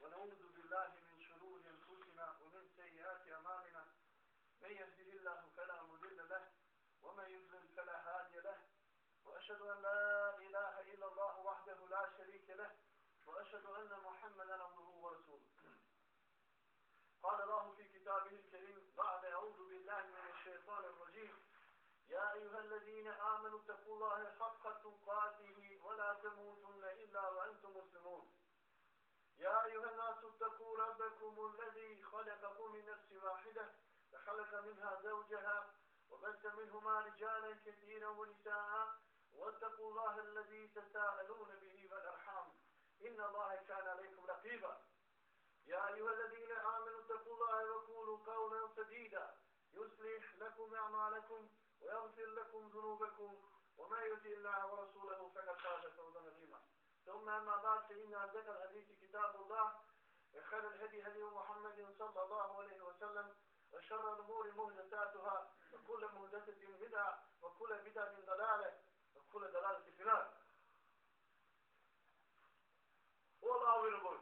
ونعوذ بالله من شرور أنفسنا ومن سيئات أعمالنا. من يهده الله فلا مضل له ومن يضلل فلا هادي له. وأشهد أن لا إله إلا الله وحده لا شريك له وأشهد أن محمدا عبده ورسوله. قال الله في كتابه الكريم بعد أعوذ بالله من الشيطان الرجيم. يا أيها الذين آمنوا اتقوا الله حق تقاته ولا تموتن إلا وأنتم مسلمون. يا أيها الناس اتقوا ربكم الذي خلقكم من نفس واحدة فخلق منها زوجها وبث منهما رجالا كثيرا ونساء واتقوا الله الذي تساءلون به والأرحام. إن الله كان عليكم رقيبا. يا أيها الذين آمنوا اتقوا الله وقولوا قولا سديدا. يصلح لكم أعمالكم ويغفر لكم ذنوبكم. وما يطع الله ورسوله فقد فاز فوزا عظيما. ثم أما بعد فإن أصدق الحديث كتاب الله وخير الهدي هدي محمد صلى الله عليه وسلم وشر الأمور محدثاتها وكل محدثة بدعة وكل بدعة ضلالة وكل ضلالة في النار. والله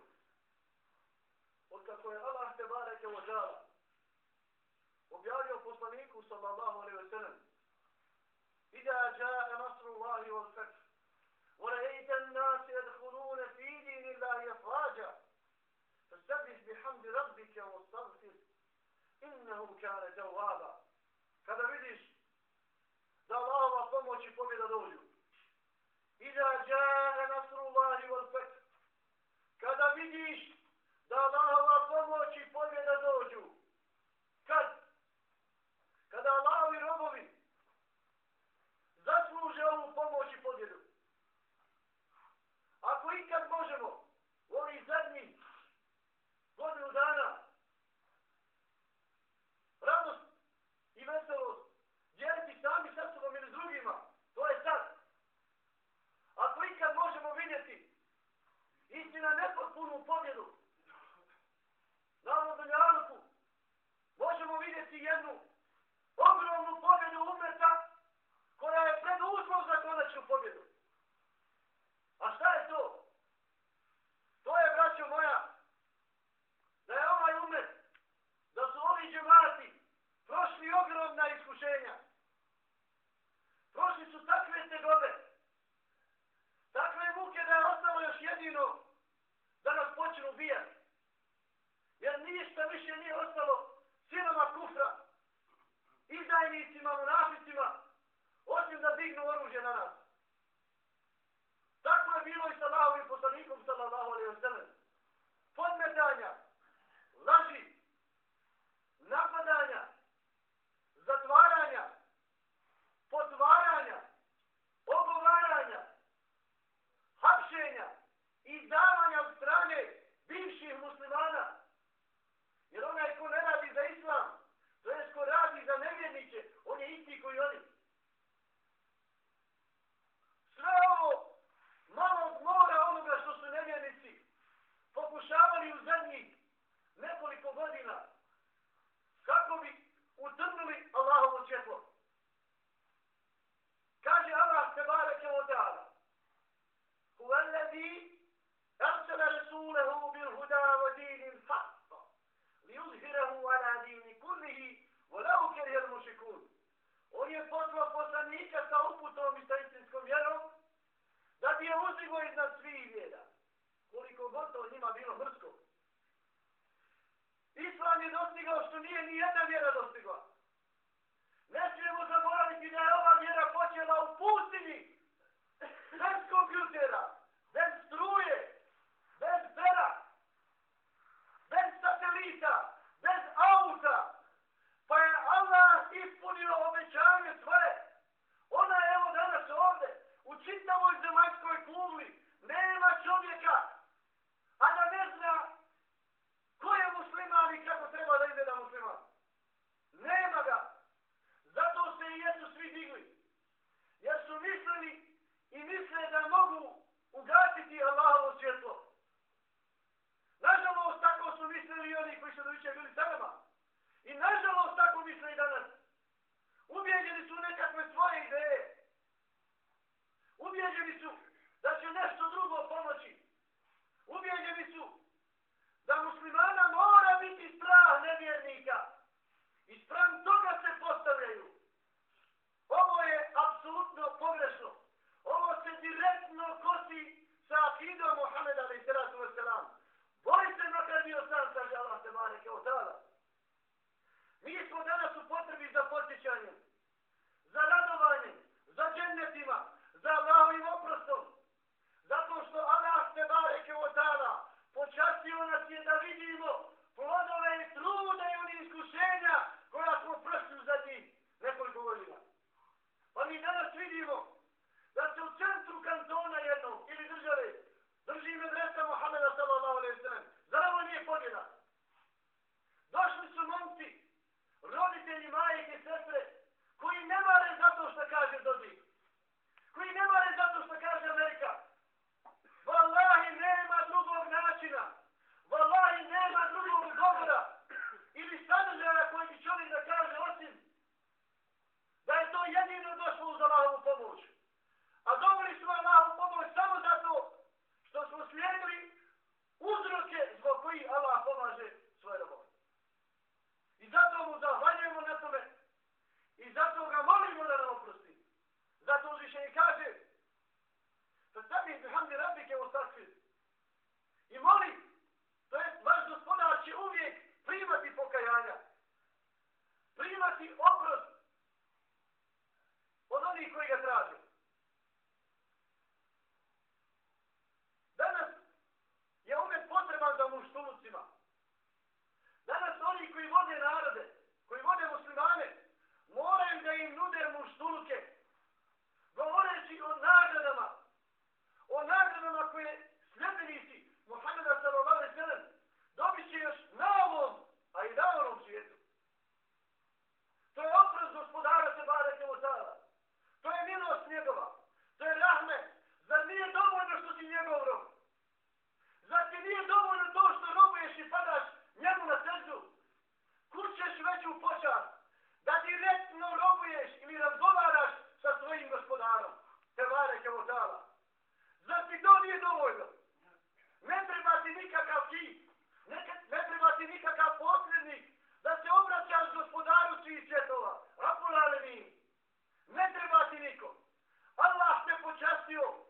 Allah te bareke wa ta'ala objavio poslaniku sallallahu alaihi wa sallam إذا جاء نصر الله والفتح bihamdi rabbike u stavfir, innehum kare te. Kada vidiš da Allahova pomoć i pobjeda dođu, Iza jaa nasrullahi wal fath. Kada vidiš da jednu čovjeka sa uputom i sa istinskom vjerom da bi je uzdigo iznad svih vjera, Koliko god to njima bilo mrsko. Islam je dostigao što nije ni jedna vjera dostigla. Ne smijemo zaboraviti da je ova vjera počela u pustinji. Bez kompjutera, su do iće bili sama. I nažalost tako misle i danas. Ubijeđeni su nekakve svoje ideje. Ubijeđeni su da će nešto drugo pomoći. Ubijeđeni su da muslimana mora biti strah nevjernika. I sprem to kaže da sam je rabike u sakvi. I moli, to je vaš gospodar će uvijek primati pokajanja. Primati od you.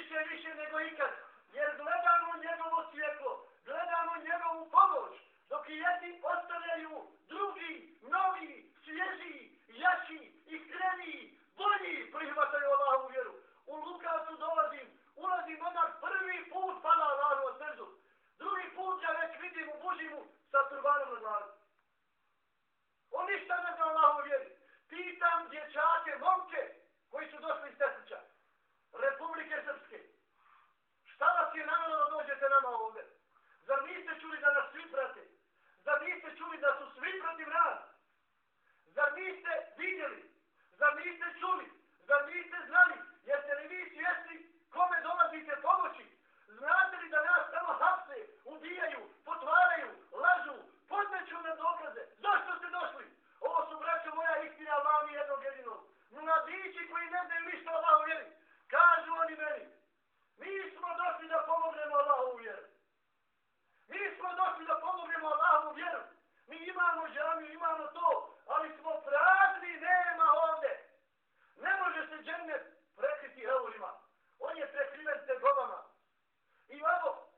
više više nego ikad, jer gledamo njegovo svjetlo, gledamo njegovu pomoć, dok i jedni ostavljaju drugi, novi, svježi, jači, iskreni, bolji prihvataju Allahovu vjeru. U Lukasu dolazim, ulazim odmah prvi put pada Allahovu srdu, drugi put ja već vidim u Božimu sa turbanom na glavi. čuli da nas svi prate? Zar niste čuli da su svi protiv nas? Zar niste vidjeli? Zar niste čuli? Zar niste znali? Jeste li vi svjesni kome dolazite pomoći? Znate li da nas samo hapse, ubijaju, potvaraju, lažu, potreću nam dokaze? Zašto ste došli? Ovo su, braćo moja, istina Allahom i jednog jedinog. Mladići koji ne znaju ništa Allahom vjeri. Kažu oni meni, mi smo došli da pomognemo Allahom vjeru. Mi došli da pomognemo Allahovu vjeru. Mi imamo džamiju, imamo to, ali smo prazni, nema ovdje. Ne može se džennet prekriti eurima. On je prekriven tegobama. I ovo,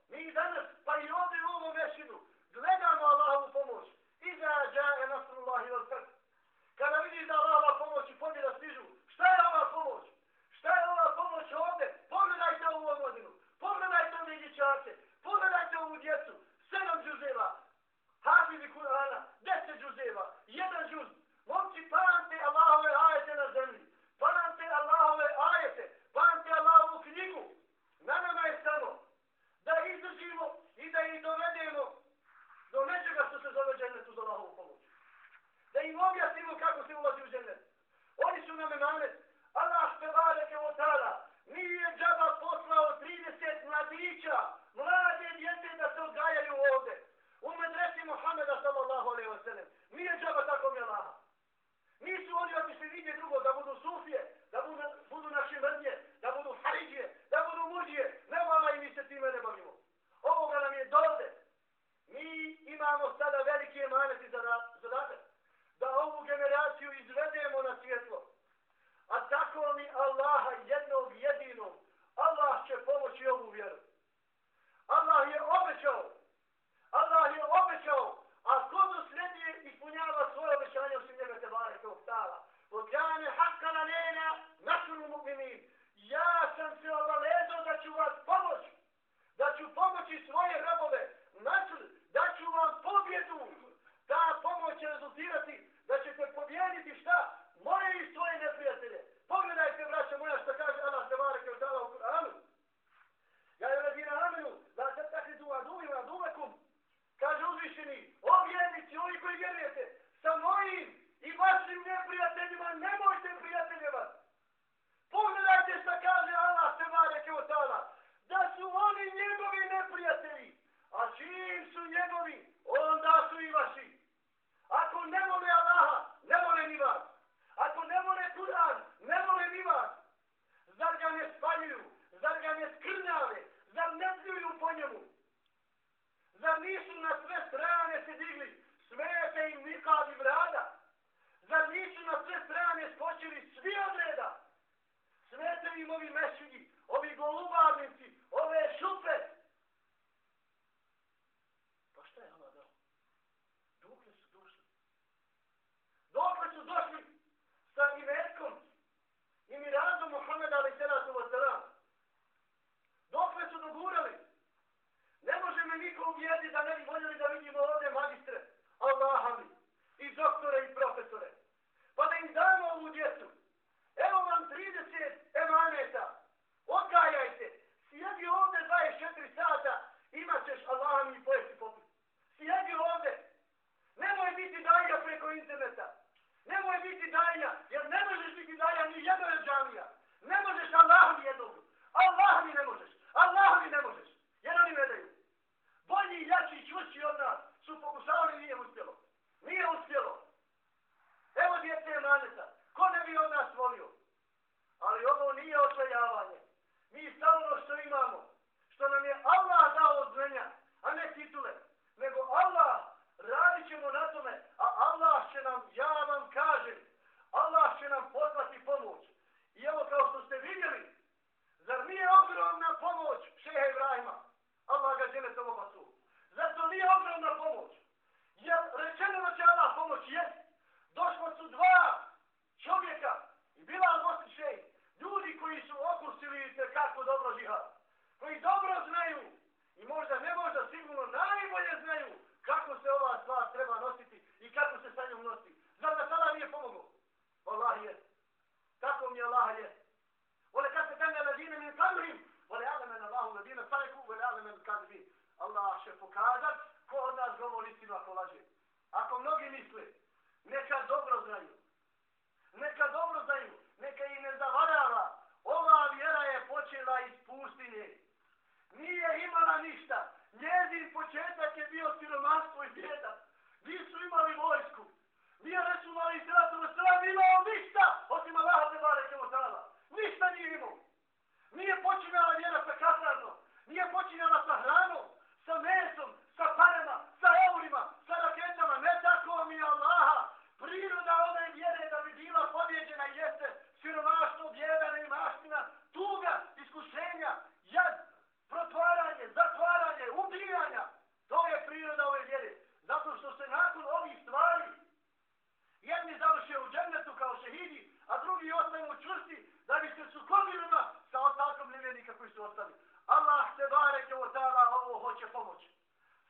nevjernika koji su ostali. Allah te bareke o ta'ala ovo hoće pomoć.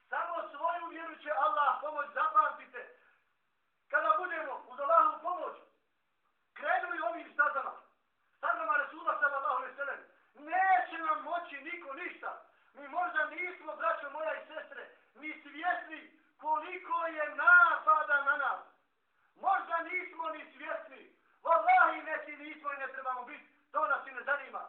Samo svoju vjeru će Allah pomoć, zapamtite. Kada budemo uz Allahovu pomoć, krenuli ovim stazama, stazama Resula sallallahu alaihi sallam, neće nam moći niko ništa. Mi možda nismo, braćo moja i sestre, ni svjesni koliko je napada na nas. Možda nismo ni svjesni. Wallahi, neći nismo i ne trebamo biti. To nas i ne zanima.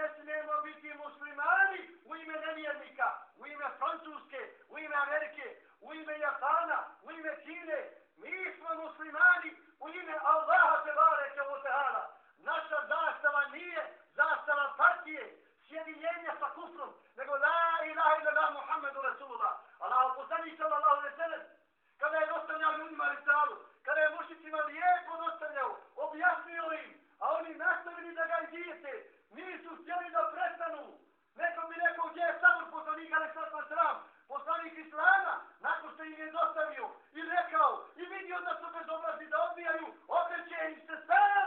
ne smijemo biti muslimani u ime nevjernika, u ime Francuske, u ime Amerike, u ime Japana, u ime Kine. Mi smo muslimani u ime Allaha Tebare Tebare Naša zastava nije zastava partije, sjedinjenja sa kufrom, nego la ilaha ila la Muhammedu Rasulullah. Allah poslani sam Allah kada je dostavljao ljudima Risalu, kada je mušicima lijepo dostavljao, objasnio im, a oni nastavili da ga izvijete, Nisu htjeli da prestanu. Neko bi rekao gdje je sabor poslanika Aleksandra Sram, poslanik Islama, nakon što im je dostavio i rekao i vidio da su bezobrazni da odbijaju, opet će im se sam.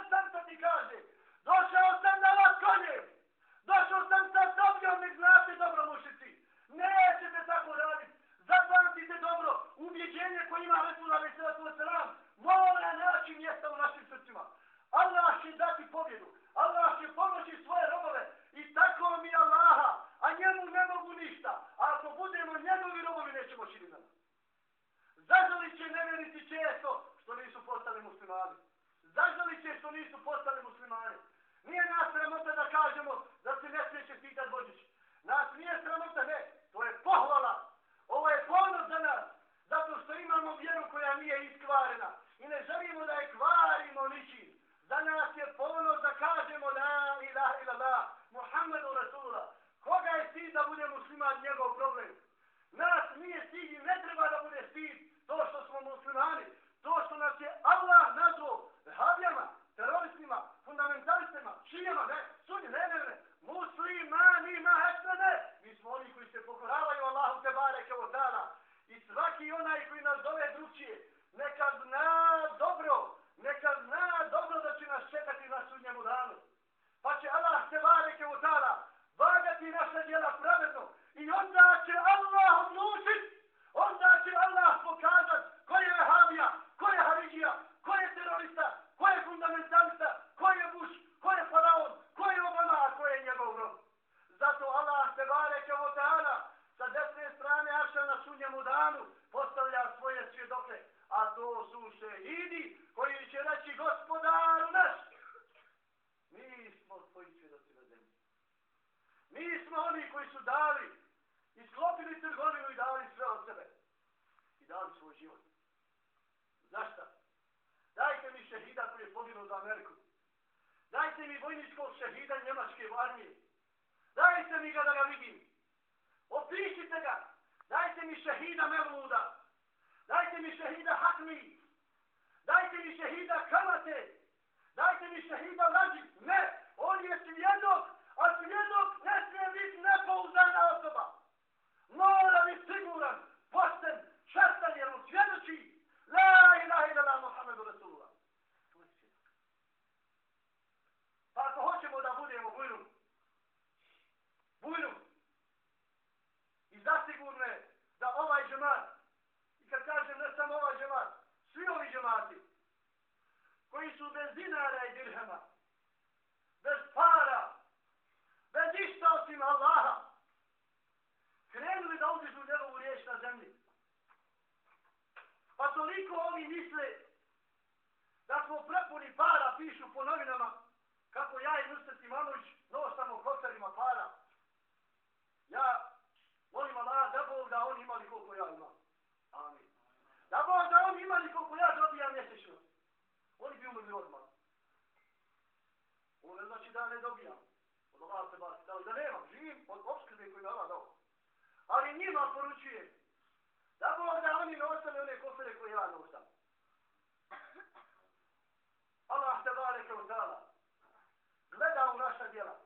non bez dinara i dirhema, bez para, bez ništa osim Allaha, krenuli da uđu njegovu riječ na zemlji. Pa toliko oni misle da smo prepuni para, pišu po novinama, kako ja i Nusret Imanović nosamo koferima para. Ja molim Allah da Bog da oni imali koliko ja imam. Amin. Da Bog da oni imali koliko ja dobijam mjesečno. Oni bi umrli odmah. Ovo ne znači da ja ne dobijam. Od Allah se basi. Da, da nemam. Od obskrbe koju je Allah dao. Ali njima poručuje. Da Bog da oni ne ostane one kofere koje ja nosam. Allah te bare kao tala. Gleda u naša djela.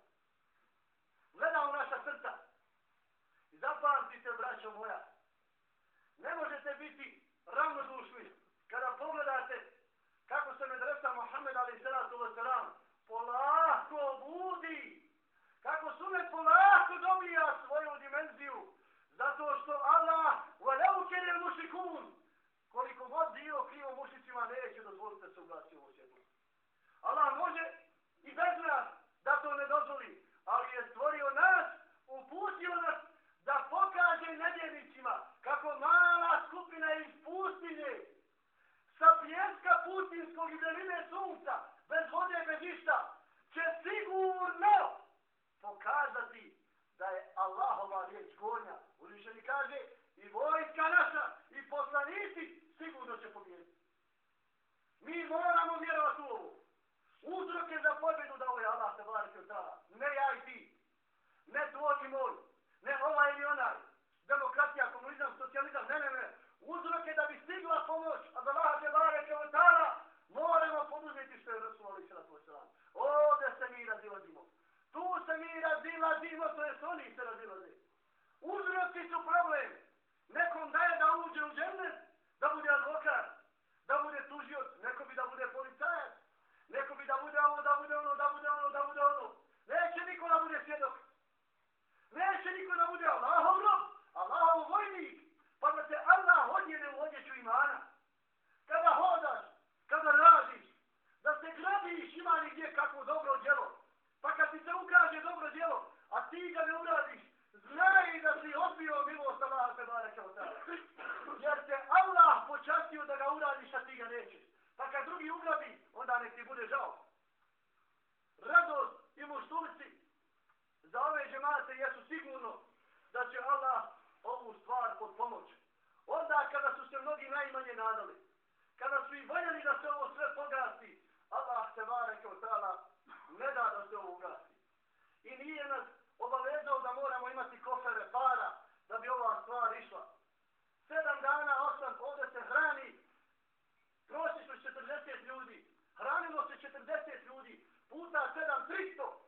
Gleda u naša srca. I zapamtite, braćo moja. Ne možete biti ravnodušni kada pogledate kako se medresa Mohamed ali salatu wasalam polako budi. Kako su me polako dobija svoju dimenziju. Zato što Allah وَلَوْ كَرِ الْمُشْرِكُونَ koliko god dio krivo mušicima neće dozvoliti da se uglasi u svijetu. Allah može i bez nas da to ne dozvoli, ali je stvorio nas, uputio nas da pokaže nevjernicima kako mala skupina iz pustinje sa pjeska putinskog i deline sunca, bez vode, bez ništa, će sigurno pokazati da je Allahova riječ gornja. Ulišeni kaže, i vojska naša, i poslanici sigurno će pobijediti. Mi moramo vjerovati u ovo. Uzroke za pobjedu da ovo je Allah te barake od Ne ja i ti. Ne tvoj i moj. Ne ovaj ili onaj. Demokratija, komunizam, socijalizam. Ne, ne, ne. Uzroke da bi stigla pomoć. A da Allah te barake od moramo poduzeti što je Rasul Ali Sala tvoj. Ovdje se mi razilazimo. Tu se mi razilazimo, to je oni se razilaze. Uzroci su problem. Nekom daje da uđe u džene, da bude advokat, da bude tužioc, neko bi da bude policajac, neko bi da bude ovo, da bude ono, da bude ono, da bude ono. Neće niko da bude svjedok. Neće niko da bude Allahov rob, Allahov vojnik, pa da te Allah odjene u odjeću imana. Kada hodaš, kada radiš, da se grabiš ima li gdje kakvo dobro djelo. Pa kad ti se ukaže dobro djelo, a ti ga ne uradiš, znaj da si odbio milost Allaha te bareke od Jer te Allah počastio da ga uradiš, a ti ga nećeš. Pa kad drugi ugrabi, onda nek ti bude žao. Radost i muštulci za ove žemate jesu sigurno da će Allah ovu stvar pod pomoć. Onda kada su se mnogi najmanje nadali, kada su i voljeli da se ovo sve pogasi, Allah te bareke od ne da da se ovo ugasi. I nije nas obavezao da moramo imati kofere para da bi ova stvar išla. Sedam dana, osam, ovdje se hrani prosječno 40 ljudi. Hranimo se 40 ljudi. Puta 7, 300.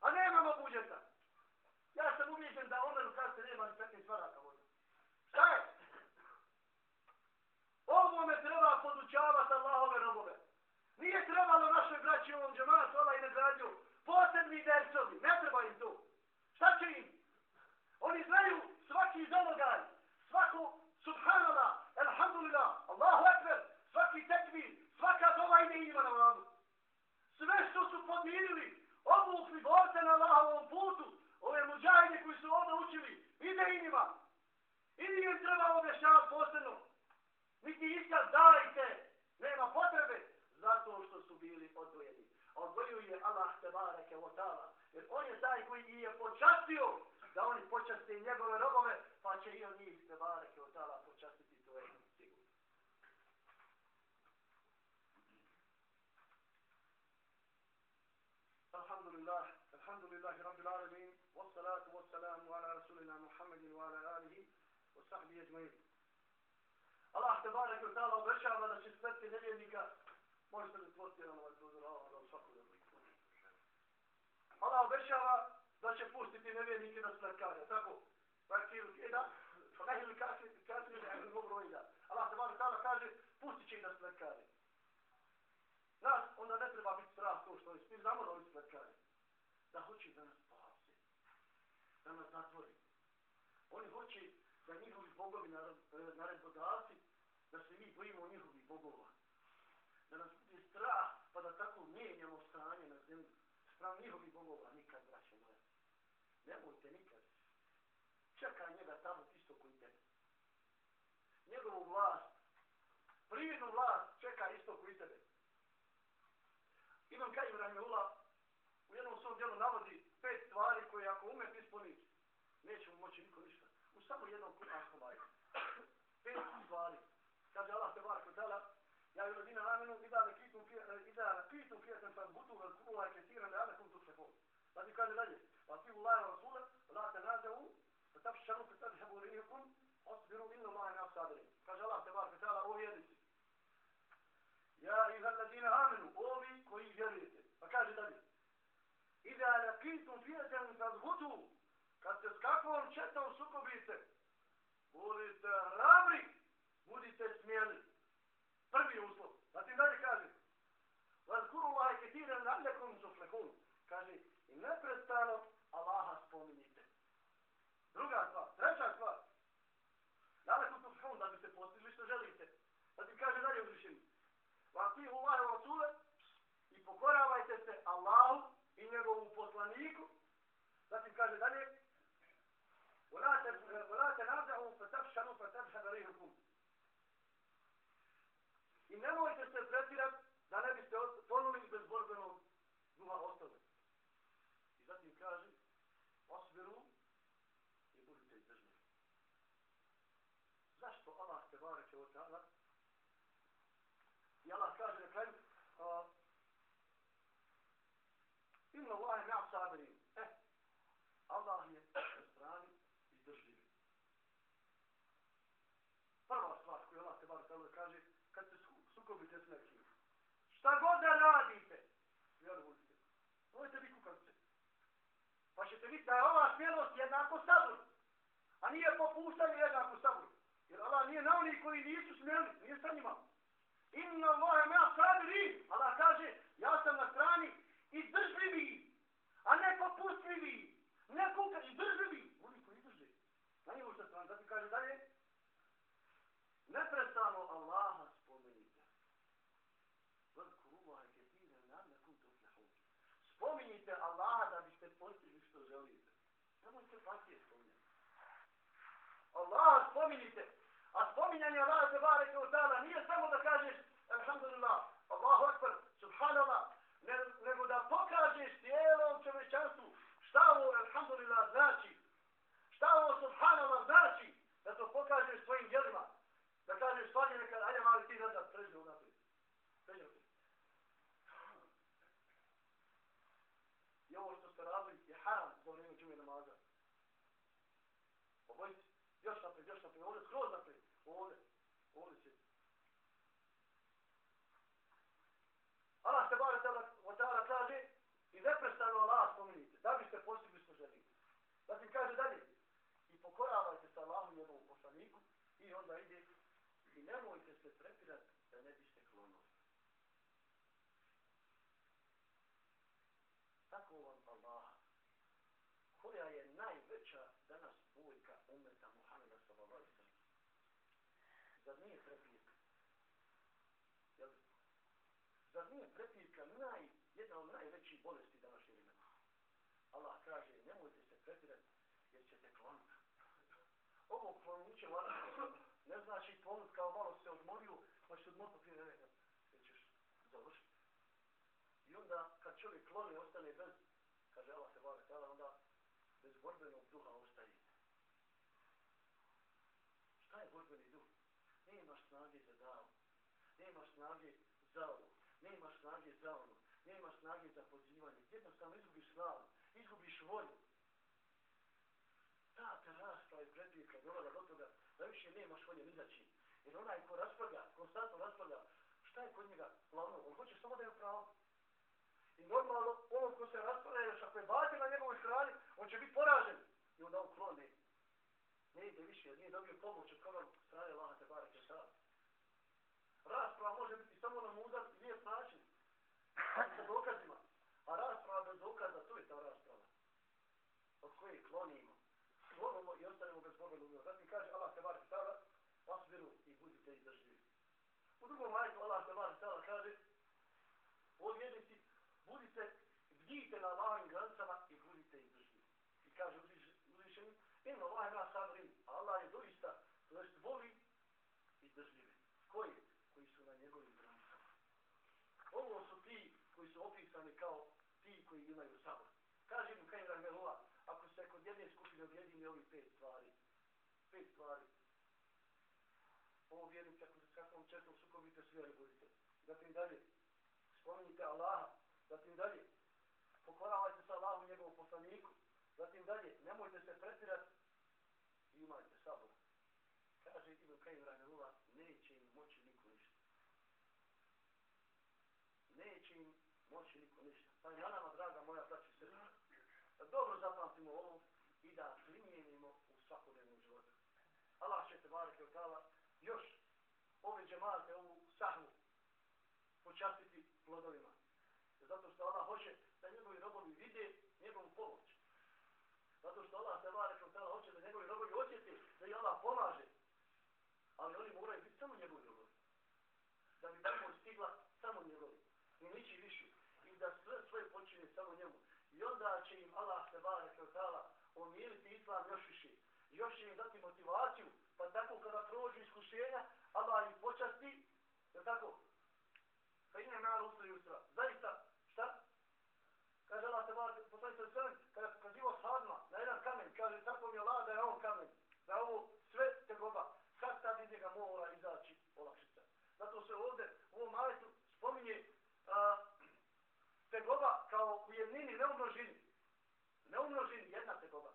A nemamo budžeta. Ja sam uvjeđen da Omeru kad se nema ni 15 varaka voda. Šta je? Ovo me treba podučavati Allahove robove. Nije trebalo našoj braći ovom džematu, i nagrađu, posebni dersovi, ne treba im to. Šta će im? Oni znaju svaki zalogaj, svaku subhanallah, alhamdulillah, Allahu akbar, svaki tekbir, svaka dova ide ima na vladu. Sve što obukli borce na Allahovom putu, ove muđajne koji su ovdje učili, ide i njima. I nije treba objašnjavati posebno. Niti iskaz dajte, nema potrebe, zato što su bili odvojeni. je Allah te bareke o ta'ala. Jer on je taj koji je počastio da oni počaste njegove robove, pa će i on njih te bareke o ta'ala počastiti to je sigurno. Alhamdulillah, alhamdulillahi rabbil alamin, wassalatu wassalamu ala rasulina Muhammedin wa ala alihi, od sahbi ajma'in. Allah te barek od tala obećava da će smrti nevjernika, možete li stvoriti jedan ovaj prozor, Allah da u svaku da Allah obećava da će pustiti nevjernike na smrtkanje, tako? Praktiru kjeda, pa nehili kasni, kasni, ne mogu rojda. Allah te barek tala kaže, pustit će ih na smrtkanje. Nas onda ne treba biti strah to što je, mi znamo da oni smrtkanje. Da hoće da nas spasi, da nas zatvori. Oni hoće da njihovi bogovi naredbodavci, da se mi bojimo njihovih bogova. Da nas bude strah, pa da tako mijenjamo stanje na zemlji. Spravo njihovih bogova nikad, braće moje. Nemojte nikad. Čekaj njega tamo isto koji tebe. Njegovu vlast, prividnu vlast, čekaj isto koji tebe. Imam kaj Ibrahimullah u jednom svom djelu navodi pet stvari koje ako umet ispuniti, neće mu moći niko ništa. U samo jednom kuranskom ajku. Pet stvari. Kaže Allah te barko tala, ja pa i rodina namenu, ida ne kitum ida ne kitum fijetem fa butu vel kurula kesiran ne alekum tu sefon. Znači pa kaže dalje, pa ti ulaj rasule, la te nazavu, fa tafšanu fa tadhabu rihikum, osbiru inna Allah ne sabirin. Kaže Allah te bar tala, o vjernici. Ja i ladina amenu, ovi koji vjerujete. Pa kaže dalje, ida ne kitum fijetem fa butu, kad se s kakvom četom sukobite, budite hrabri, budite smjeli. Prvi uslov. Zatim dalje kaže, Vazkuru Allahe ketire naljekom suflehun. Kaže, nesvrstano, Allaha spominjite. Druga stvar, treća stvar. Dale tu tufon da bi se postigli što želite. Zatim kaže dalje u zvišini. Vati ulaj u rasule i pokoravajte se Allahu i njegovu poslaniku. Zatim kaže dalje. Ulajte, ulajte nadahu, fatavšanu, fatavšanu, fatavšanu, fatavšanu, fatavšanu, fatavšanu, fatavšanu, fatavšanu, fatavšanu, fatavšanu, ta'ala. I Allah kaže na kraju, Inna Allahe ma'a sabirin. Eh, Allah je na strani izdržljivi. Prva stvar koju Allah te bareke ta'ala kaže, kad se sukobite s nekim. Šta god da radite, vjerujte, možete vi kukavice. Pa ćete vidjeti da je ova smjelost jednako sabor. A nije popuštanje jednako sabor. Allah nije na onih koji nisu smjeli, nije sa njima. Inna Allah je mea sabiri. Allah kaže, ja sam na strani izdržljivi, a ne popustljivi. Ne kuka, izdržljivi. Oni koji izdrže. Na njemu što strani. Zatim kaže dalje, neprestano Allaha spominjite Allaha da biste postigli što želite. Nemojte pasije spominjati. Allaha spominjite. A spominjanje Allaha se bare kao tada nije samo da kažeš Alhamdulillah, Allahu Akbar, Subhanallah, ne, nego da pokažeš cijelom čovečanstvu šta ovo Alhamdulillah znači. Šta ovo Subhanallah znači. Da to pokažeš svojim djelima. Da kažeš stvari nekad, ajde mali ti nazad, pređe u naprijed. Pređe u naprijed. i ovo što ste radili je haram za vrijeme džume namaza. Obojite, još naprijed, još naprijed, ovdje skroz naprijed, ovdje, ovdje će. Allah se bare tala kaže i neprestano Allah spominjite, da biste postigli što želite. Pa Zatim kaže dalje, i pokoravajte se Allahu i njegovu poslaniku i onda ide i nemojte se prepirati da ne biste klonili. tako vam Allah, koja je najveća danas bojka umeta Muhammeda sallallahu alaihi sallam. Zar nije prepirka? Jel? Zar nije prepirka naj, jedna od najvećih bolesti današnje vremena? Allah kaže, nemojte se prepirati jer ćete klonuti. Ovo klonuće ne znači klonut kao malo se odmorio, pa će odmoriti prije nevega. ćeš završiti. I onda kad čovjek kloni ostane bez, kaže Allah se vare tala, onda bez borbenog duha ostaje. Šta je borbeni duh? Nemaš snage za davu. Nemaš snage za ovo. Nemaš snage za ono. Nemaš snage za pozivanje. Jednostavno izgubiš snagu. Izgubiš volju. Ta te rasprava je predvijeka dolaza do toga da više nemaš volje ni za čim. Jer onaj ko raspravlja, konstantno raspravlja, šta je kod njega glavno? On hoće samo da je pravo. I normalno, ono ko se raspada, još ako je batin na njegovoj strani, on će biti poražen. I onda on klone. Ne ide više, jer nije dobio pomoć od koga strane Allaha te bareke sada. Rasprava može biti samo na mudar i lijep način. Sa dokazima. A rasprava bez dokaza, to je ta rasprava. Od koje klonimo. Klonimo i ostanemo bez Boga ljubio. Zatim kaže Allah te bareke sada, osbiru i budite izdržljivi. U drugom majku Allah te bareke sada kaže, od vjednici, budite, Budite na Allahovim granicama i budite izdržljivi. I kaže uzvišeni, ima Allah ima sabrin, Allah je doista, to jest voli izdržljivi. Koji? Koji su na njegovim granicama. Ovo su ti koji su opisani kao ti koji imaju sabor. Kaže mu Kajim Rahmelova, ako se kod jedne skupine objedini ovi pet stvari, pet stvari, ovo vjerujte, ako se s kakvom čestom sukobite, svi ali budite. Zatim dalje, spomenite Allaha, Zatim dalje, pokoravajte se Allahu njegovom poslaniku. Zatim dalje, nemojte se pretirati i imajte sabor. Kaže Ibn Kajim Rajnarula, neće im moći niko ništa. Neće im moći niko ništa. Pa je na nama, draga moja, braći se, da dobro zapamtimo ovo i da primijenimo u svakodnevnom životu. Allah će te bareke od još ove džemate, ovu sahnu počastiti plodovima. Zato što Allah hoće da njegovi robovi vide njegovu pomoć. Zato što Allah se vare kao tela hoće da njegovi robovi osjeti da i Allah pomaže. Ali oni moraju biti samo njegovi robovi. Da bi pomoć stigla samo njegovi. I nići više. I da sve svoje počine samo njemu. I onda će im Allah se vare kao tela omijeliti islam još više. Još će im dati motivaciju. Pa tako kada prođu iskušenja, Allah im počasti. Je tako? Pa ime malo usre usra. Zaista, Šta? Kaže Allah teba, poslani se sve, kada je pokazivo sadma na jedan kamen, kaže tako mi je Allah da je on kamen, da je ovo sve tegoba, kad tad iz njega mora izaći olakšica. Zato se ovdje u ovom majetu spominje a, tegoba kao u jednini, ne u množini. Ne u množini, jedna tegoba.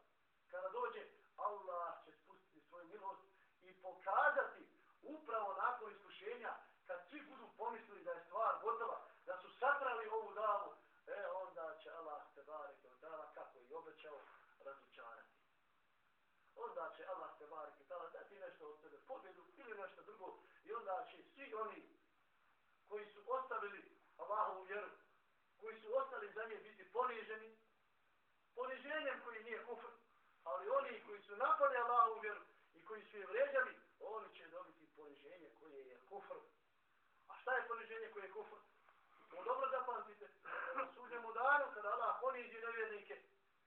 Kada dođe, Allah će spustiti svoju milost i pokazati upravo nakon iskušenja, kad svi budu pomislili da je stvar gotova, da su satrali ovu davu, e onda će Allah te bareke od dala, kako i obećao, razočarati. Onda će Allah te bareke dala dati nešto od sebe, pobjedu ili nešto drugo, i onda će svi oni koji su ostavili Allahovu vjeru, koji su ostali za nje biti poniženi, poniženjem koji nije kufr, ali oni koji su napali Allahu vjeru i koji su je vređali, oni će dobiti poniženje koje je kufr. A šta je poniženje koje je kufr? Ovo dobro zapamtite. Na sudnjemu danu, kada Allah poniži nevjernike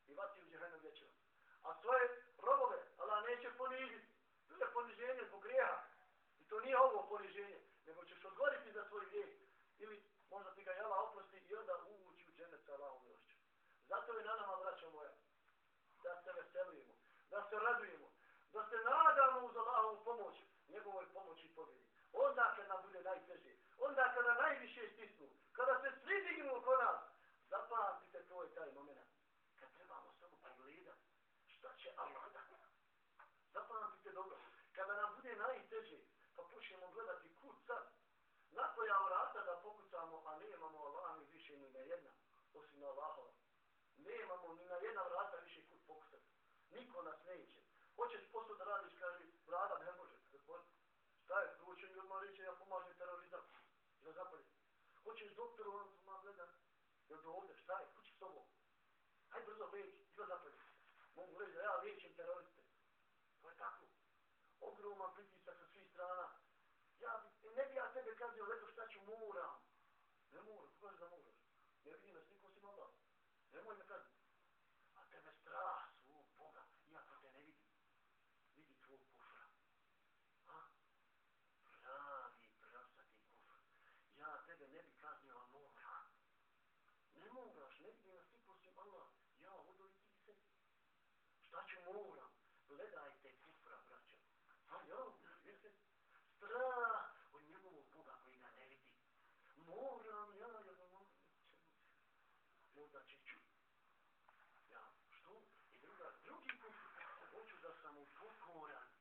i vati u džehennem vječerom. A svoje robove Allah neće poniziti. To je poniženje zbog grijeha. I to nije ovo poniženje. Nego ćeš odgoriti za svoj grijeh. Ili možda ti ga jela oprosti i onda uvući u džennet sa Allahom milošću. Zato je na nama, braća moja, da se veselujemo, da se radujemo, da se nadamo uz Allahovu pomoć, njegovoj pomoći i pobjedi. Onda kad nam bude najteže, onda kada najviše stisnu, kada se svi dignu oko nas, zapamtite to je taj moment. Kad trebamo samo pogledati pa šta će Allah dati. Zapamtite dobro. Kada nam bude najteže, pa počnemo gledati kud sad. Na koja vrata da pokucamo, a ne imamo Allah ni više ni na jedna, osim na Allahova. Ne imamo ni na jedna vrata više kud pokucati. Niko nas neće. Hoćeš posao da radiš, kaže, vlada ne može. Šta je? Drugo mi odmah reći, ja pomažem terorizam. Ja zapaljem. Hoćeš doktoru, on ma gleda. Jel do ovdje, šta je? Kući s tobom. Hajde brzo leći, izgled zapaljem. Mogu reći da ja liječim teroriste. To je tako. Ogroman pritisak sa svih strana. Ja bi, ne bi ja tebe kazio, leto šta ću, moram. Ne moram, ko kaže da moraš? Ne vidim nas, niko si malo. Nemoj me kazati. A tebe strah svog Boga, iako te ne vidi. Vidi tvoj kufra. Ha? Pravi prasati kufr. Ja tebe ne bi kaznio, a moram. Ne moraš, ne vidi nas niko si Allah. Ja odo i ti se. Šta ću moram? Gledajte kufra, braćo. A ja, vidite? Strah od njegovog Boga koji ga ne vidi. Moram, ja, ja ga moram. Možda će čuti. Ja, što? I druga, drugi put, hoću da sam upokoran.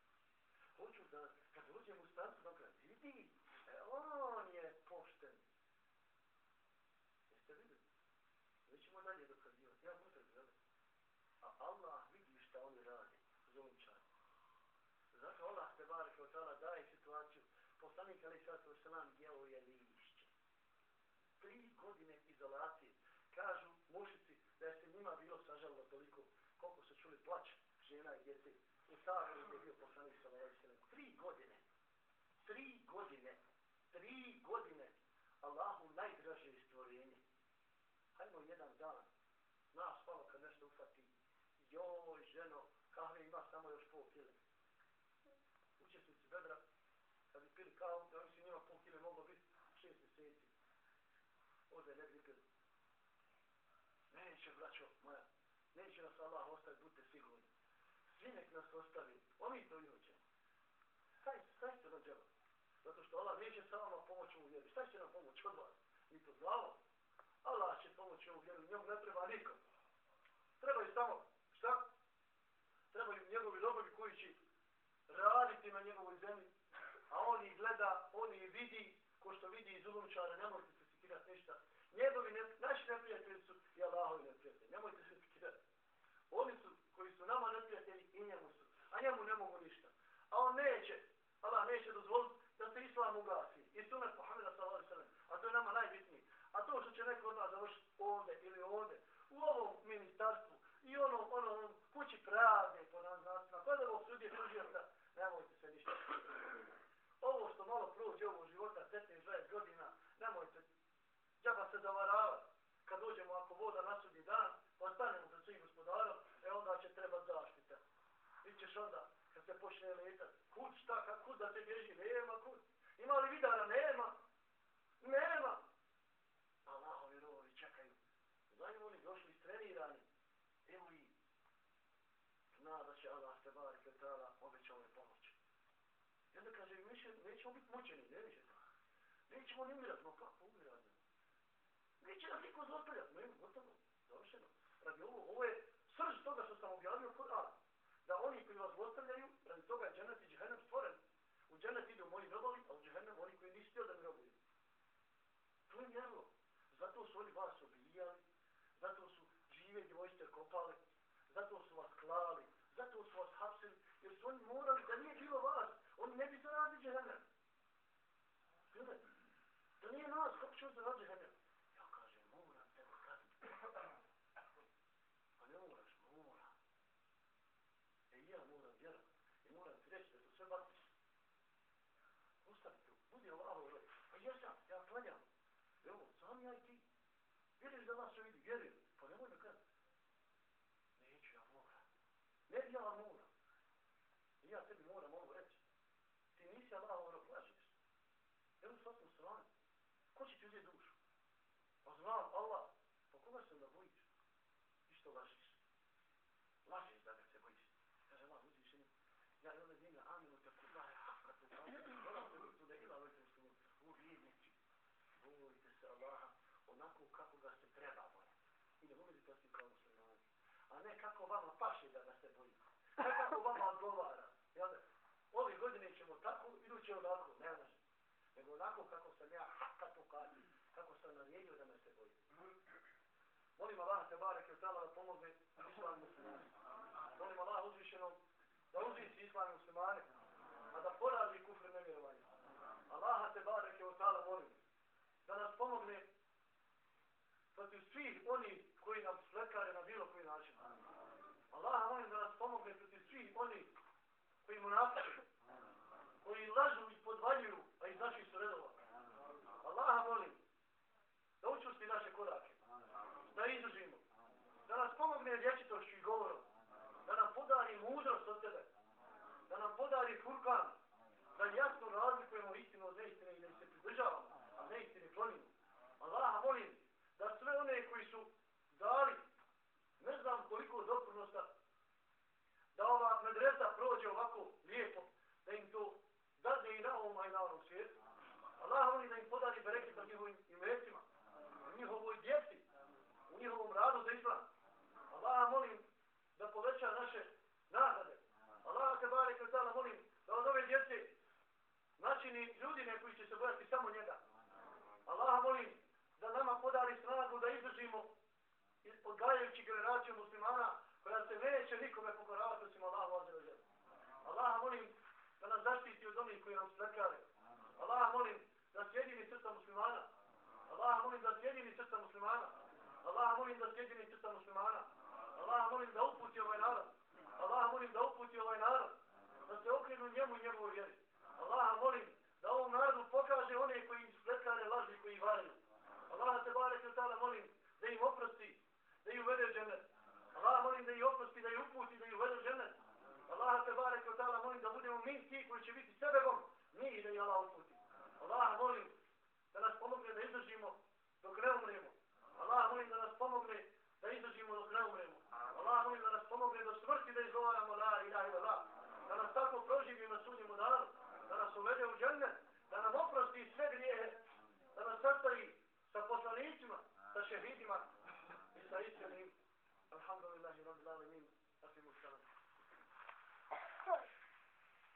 da, kad uđem u stancu, da kaže, vidi, e, on je pošten. Jeste vidjeli? Mi ćemo dalje dokazivati. Ja budem, jel? A Allah vidi šta oni radi, zulumčani. Zato Allah te barek od tada daje situaciju. Poslanik Ali Sato Selam jeo je lišće. Tri godine izolacije. Kažu mušici da je se njima bilo sažalilo toliko koliko su čuli plać žena i djece. U Sagoru je bio poslanik sa Sato Tri godine. Tri godine. Tri godine. Allahu najdraže stvorenje. Hajmo jedan dan. Nas malo kad nešto ufati. Joj, ženo, kahve ima samo još pol kile učesnici bedra, kad bi pili kavu, ja mislim njima pol kile moglo biti šest mjeseci. Ovdje ne bi pili. Neće, braćo moja, neće nas Allah ostaviti, budite sigurni. Svi nek nas ostavi, oni to i hoće. Staj, staj se na džaba. Zato što Allah neće sa vama pomoći u vjeri. Šta će nam pomoći od vas? Mi to znamo. Allah će pomoći u vjeru, njom ne treba nikom. Trebaju samo, šta? Trebaju njegovi robovi koji će raditi na njegovoj zemlji, a on ih gleda, on ih vidi, ko što vidi iz ulomčara, ne možete se sikirati ništa. Njegovi, ne, naš neprijatelji su i Allahovi neprijatelji, nemojte se sikirati. Oni su, koji su nama neprijatelji i njemu su, a njemu ne mogu ništa. A on neće, Allah neće dozvoliti da se Islam ugasi. I sunet Muhammeda sallallahu sallam, a to je nama najbitnije. A to što će neko od nas završiti ovde ili ovde, u ovom ministarstvu, i ono, ono, ono, kući pravde po nam znacima, kod ga osudije tužioca, nemojte se ništa. Ovo što malo prođe ovog života, 15-20 godina, nemojte, džaba se zavaravati. Kad dođemo, ako voda nasudi dan, pa stanemo pred svim gospodarom, e onda će treba zaštita. I ćeš onda, kad se počne letat, kud šta, kad, kud da se bježi, nema kud. Ima li vidara? Nema. Nema. Allahovi rovi čekaju. Znaju oni došli trenirani. Evo i zna da će Allah te bari kretala obećao je pomoć. I onda kaže, mi će, nećemo biti mučeni, ne više to. Nećemo ni umirati, no kako umirati? Neće nas niko zostavljati, no gotovo, završeno. Radi ovo, ovo je srž toga što sam objavio Kur'an. Da oni koji vas zostavljaju, radi toga je džennet i džehennem stvoren. U džennet idu moji robovi, a u džehennem oni koji nisu htio da mi robuju. To je mjerlo. Zato su oni vas obijali, zato su žive djevojste kopali, zato su vas klali, zato su vas hapsili, jer su oni morali, da nije bilo vas, oni ne bi zaradili džehennem. Gledaj, da nije nas, kako ćemo zaraditi džehennem? Ja kažem, moram tebe kazniti. Pa ne moraš, moram. E ja moram vjerat. I moram ti reći da to sve batiš. Ustavi tu, budi Allaho roj. Pa ja sam, ja klanjam. Evo, sam ja i ti. Vidiš da vas sve vidi, vjerujem. Pa nemoj me kazniti. Ne bi ja mora. I ja tebi moram ovo reći. Ti nisi Allah ovo plažiš. Evo sad smo strani. Ko će ti uzeti dušu? Pa znam, Allah. Pa koga se da bojiš? I što lažiš? Lažiš da ga se bojiš. Kaže Allah, uzviš im. Ja i ove dnevne aminu te kuda je haka tu kao. Hvala te vrtu da ila vete što u vjednici. Bojite se Allaha onako kako ga se treba bojati. I ne budete to svi kao muslimani a ne kako vama paše da ga se boji. Ne kako vama odgovara. Jel? Ove godine ćemo tako, iduće onako, ne može. Nego onako kako sam ja haka pokazio, kako sam naredio da me se boji. Molim Allah te barek je tala da pomogne islam muslimani. Molim Allah uzvišeno da uzvisi islam muslimani, a da porazi kufr nevjerovanje. Allah te barek je tala molim da nas pomogne protiv svih oni koji nam slekare na bilo koji način. Allah molim da nas pomogne protiv svih oni koji mu napišu, koji lažu i podvaljuju, da jasno razlikujemo istinu od neistine i da se pridržavamo, a neistine klonimo. Allaha molim da sve one koji su dali ne znam koliko doprinosa da ova medresa prođe ovako lijepo, da im to dadne i na ovom i na ovom svijetu. Allah molim da im podari bereke sa njihovim imecima, u njihovoj djeci, u njihovom radu za islam. Allah molim ljudi ne koji će se bojati samo njega. Allah molim da nama podali snagu da izdržimo odgajajući generaciju muslimana koja se neće nikome pokoravati osim Allahu azza Allah molim da nas zaštiti od onih koji nam svrkale. Allah molim da sjedini srca muslimana. Allah molim da sjedini srca muslimana. Allah molim da sjedini srca muslimana. Allah molim da uputi ovaj narod. Allah molim da uputi ovaj narod. Da se okrenu njemu i njegovoj vjeri. uvede u džennet. Allah molim da ih oprosti, da ih uputi, da ih uvede u džennet. Allah te barek od Allah molim da budemo mi ti koji će biti sebebom, mi i da ih Allah uputi. Allah molim da nas pomogne da izdržimo dok ne umremo. Allah molim da nas pomogne da izdržimo dok ne umremo. Allah molim da nas pomogne do smrti da izgovaramo la ilaha la la. Da nas tako proživi na sudnjemu danu, da nas uvede u džennet, da nam oprosti sve grijehe, da nas sastavi sa poslanicima, sa šehidima,